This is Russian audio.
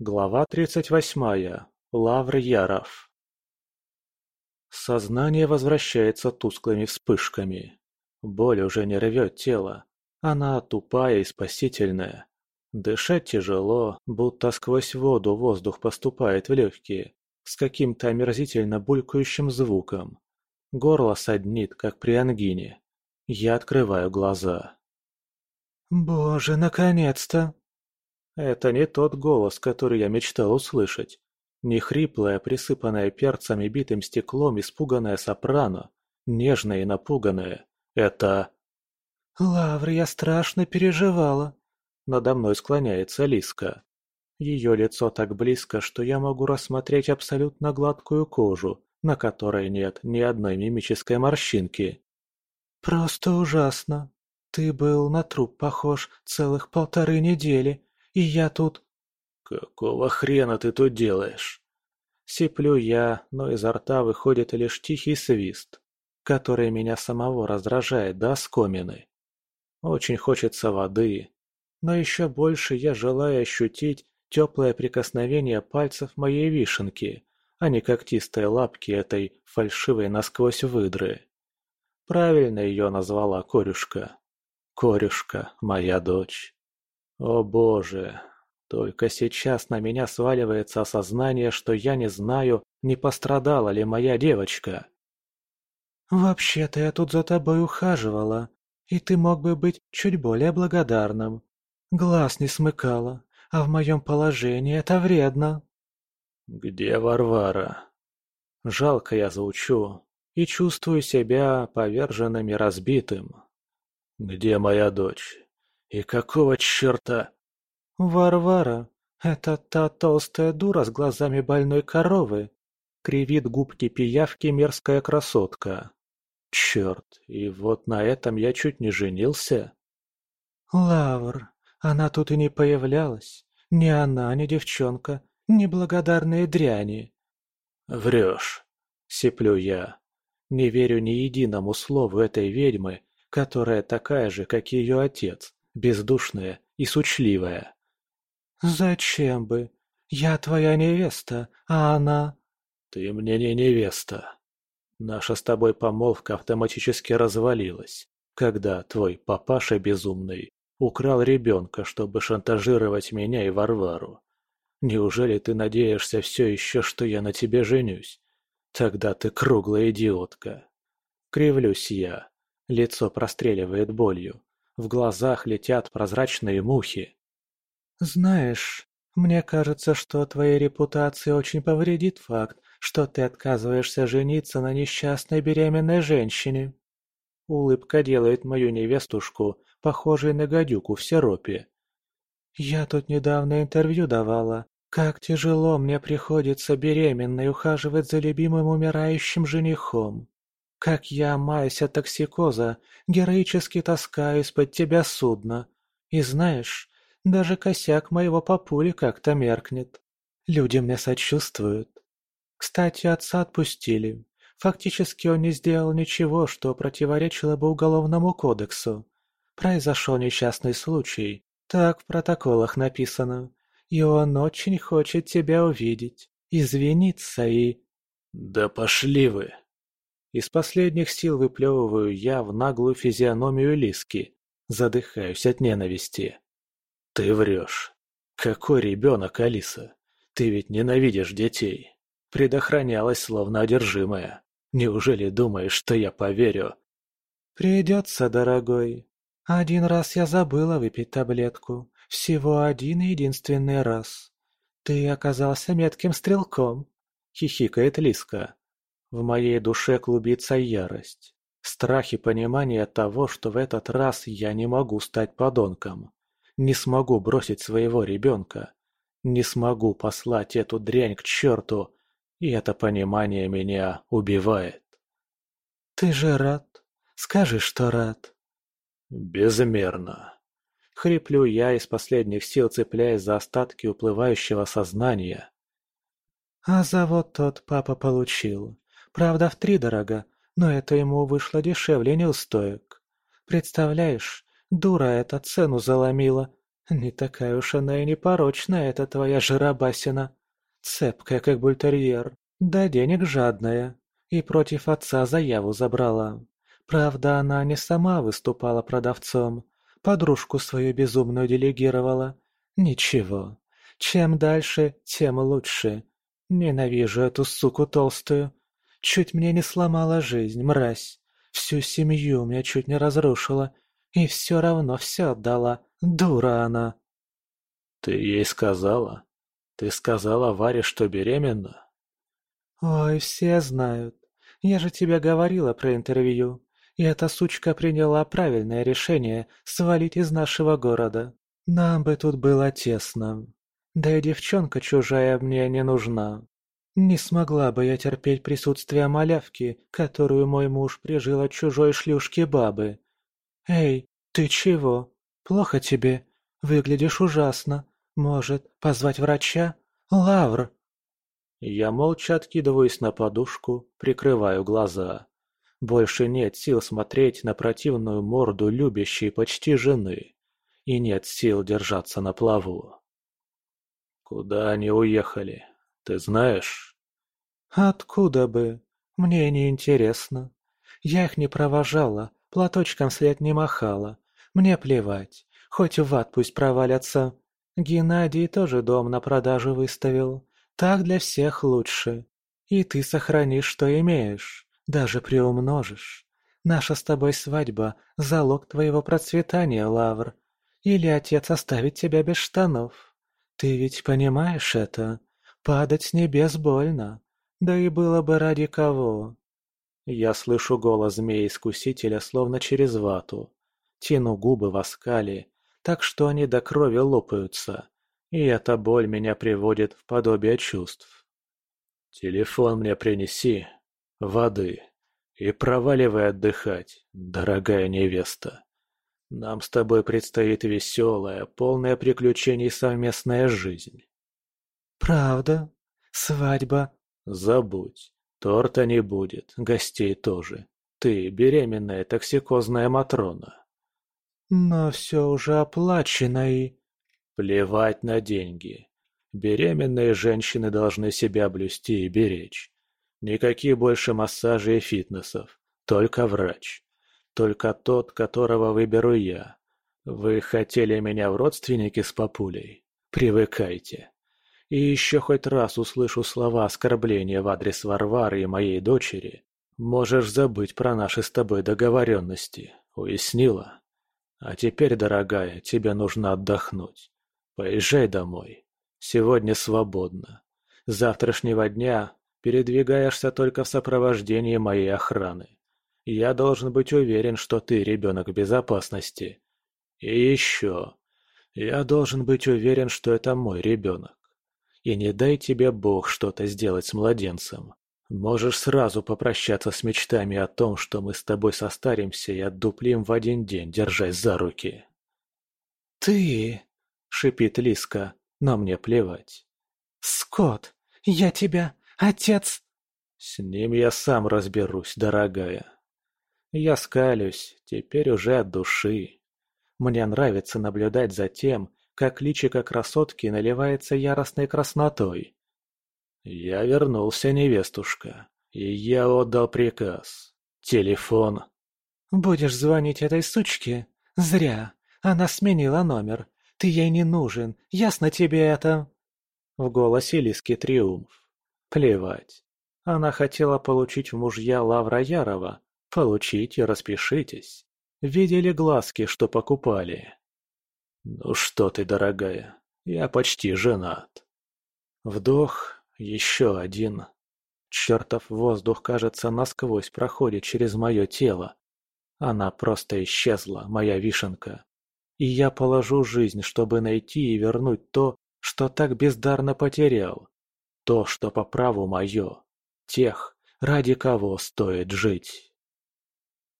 Глава тридцать восьмая. Лавр Яров. Сознание возвращается тусклыми вспышками. Боль уже не рвет тело. Она тупая и спасительная. Дышать тяжело, будто сквозь воду воздух поступает в легкие, с каким-то омерзительно булькающим звуком. Горло саднит, как при ангине. Я открываю глаза. «Боже, наконец-то!» Это не тот голос, который я мечтал услышать. Не хриплая, присыпанная перцем и битым стеклом испуганная сопрано, нежная и напуганная. Это... «Лавр, я страшно переживала!» Надо мной склоняется Лиска. Ее лицо так близко, что я могу рассмотреть абсолютно гладкую кожу, на которой нет ни одной мимической морщинки. «Просто ужасно. Ты был на труп похож целых полторы недели, и я тут...» «Какого хрена ты тут делаешь?» Сиплю я, но изо рта выходит лишь тихий свист, который меня самого раздражает до оскомины. Очень хочется воды, но еще больше я желаю ощутить теплое прикосновение пальцев моей вишенки, а не когтистой лапки этой фальшивой насквозь выдры. Правильно ее назвала Корюшка. Корюшка, моя дочь. О боже, только сейчас на меня сваливается осознание, что я не знаю, не пострадала ли моя девочка. «Вообще-то я тут за тобой ухаживала, и ты мог бы быть чуть более благодарным. Глаз не смыкала, а в моем положении это вредно. Где Варвара? Жалко я заучу и чувствую себя поверженным и разбитым. Где моя дочь? И какого черта? Варвара, это та толстая дура с глазами больной коровы. Кривит губки пиявки мерзкая красотка. Черт, и вот на этом я чуть не женился. Лавр, она тут и не появлялась. Ни она, ни девчонка, ни благодарные дряни. Врешь, сиплю я. Не верю ни единому слову этой ведьмы, которая такая же, как ее отец, бездушная и сучливая. Зачем бы? Я твоя невеста, а она... Ты мне не невеста. Наша с тобой помолвка автоматически развалилась, когда твой папаша безумный Украл ребенка, чтобы шантажировать меня и Варвару. Неужели ты надеешься все еще, что я на тебе женюсь? Тогда ты круглая идиотка. Кривлюсь я. Лицо простреливает болью. В глазах летят прозрачные мухи. Знаешь, мне кажется, что твоей репутации очень повредит факт, что ты отказываешься жениться на несчастной беременной женщине. Улыбка делает мою невестушку похожей на гадюку в сиропе. «Я тут недавно интервью давала. Как тяжело мне приходится беременной ухаживать за любимым умирающим женихом. Как я, маясь от токсикоза, героически таскаю из-под тебя судно. И знаешь, даже косяк моего папули как-то меркнет. Люди мне сочувствуют. Кстати, отца отпустили. Фактически он не сделал ничего, что противоречило бы уголовному кодексу. Произошел несчастный случай, так в протоколах написано. И он очень хочет тебя увидеть, извиниться и... Да пошли вы! Из последних сил выплевываю я в наглую физиономию Лиски, задыхаюсь от ненависти. Ты врешь. Какой ребенок, Алиса? Ты ведь ненавидишь детей. Предохранялась, словно одержимая. Неужели думаешь, что я поверю? Придется, дорогой. Один раз я забыла выпить таблетку. Всего один и единственный раз. Ты оказался метким стрелком. Хихикает Лиска. В моей душе клубится ярость. Страх и понимание того, что в этот раз я не могу стать подонком. Не смогу бросить своего ребенка. Не смогу послать эту дрянь к черту и это понимание меня убивает. «Ты же рад? Скажи, что рад!» «Безмерно!» Хриплю я из последних сил, цепляясь за остатки уплывающего сознания. «А завод тот папа получил. Правда, в три дорого, но это ему вышло дешевле неустоек. Представляешь, дура эта цену заломила. Не такая уж она и непорочная, эта твоя жиробасина. Цепкая, как бультерьер, да денег жадная. И против отца заяву забрала. Правда, она не сама выступала продавцом. Подружку свою безумную делегировала. Ничего. Чем дальше, тем лучше. Ненавижу эту суку толстую. Чуть мне не сломала жизнь, мразь. Всю семью мне чуть не разрушила. И все равно все отдала. Дура она. Ты ей сказала? Ты сказала Варе, что беременна? Ой, все знают. Я же тебе говорила про интервью. И эта сучка приняла правильное решение свалить из нашего города. Нам бы тут было тесно. Да и девчонка чужая мне не нужна. Не смогла бы я терпеть присутствие малявки, которую мой муж прижил от чужой шлюшки бабы. Эй, ты чего? Плохо тебе? Выглядишь ужасно. Может, позвать врача? Лавр!» Я молча откидываюсь на подушку, прикрываю глаза. Больше нет сил смотреть на противную морду любящей почти жены. И нет сил держаться на плаву. Куда они уехали, ты знаешь? Откуда бы? Мне не интересно. Я их не провожала, платочком след не махала. Мне плевать, хоть в ад пусть провалятся. Геннадий тоже дом на продажу выставил. Так для всех лучше. И ты сохранишь, что имеешь даже приумножишь. Наша с тобой свадьба – залог твоего процветания, Лавр. Или отец оставит тебя без штанов. Ты ведь понимаешь это? Падать с небес больно. Да и было бы ради кого. Я слышу голос змеи-искусителя словно через вату. Тяну губы в оскале, так что они до крови лопаются. И эта боль меня приводит в подобие чувств. «Телефон мне принеси», воды и проваливай отдыхать, дорогая невеста. Нам с тобой предстоит веселая, полная приключений совместная жизнь. Правда? Свадьба? Забудь. Торта не будет, гостей тоже. Ты беременная токсикозная Матрона. Но все уже оплачено и... Плевать на деньги. Беременные женщины должны себя блюсти и беречь. Никаких больше массажей и фитнесов. Только врач. Только тот, которого выберу я. Вы хотели меня в родственники с папулей? Привыкайте. И еще хоть раз услышу слова оскорбления в адрес Варвары и моей дочери, можешь забыть про наши с тобой договоренности. Уяснила? А теперь, дорогая, тебе нужно отдохнуть. Поезжай домой. Сегодня свободно. С завтрашнего дня передвигаешься только в сопровождении моей охраны. Я должен быть уверен, что ты ребенок безопасности. И еще. Я должен быть уверен, что это мой ребенок. И не дай тебе Бог что-то сделать с младенцем. Можешь сразу попрощаться с мечтами о том, что мы с тобой состаримся и отдуплим в один день, держась за руки. «Ты...» — шипит Лиска, но мне плевать. «Скот, я тебя... Отец...» «С ним я сам разберусь, дорогая. Я скалюсь, теперь уже от души. Мне нравится наблюдать за тем, как личико красотки наливается яростной краснотой. Я вернулся, невестушка, и я отдал приказ. Телефон. «Будешь звонить этой сучке? Зря. Она сменила номер. Ты ей не нужен, ясно тебе это?» В голосе Лиски триумф. Плевать. Она хотела получить в мужья Лавра Ярова. Получите, распишитесь. Видели глазки, что покупали. Ну что ты, дорогая, я почти женат. Вдох, еще один. Чертов воздух, кажется, насквозь проходит через мое тело. Она просто исчезла, моя вишенка. И я положу жизнь, чтобы найти и вернуть то, что так бездарно потерял. То, что по праву мое. Тех, ради кого стоит жить.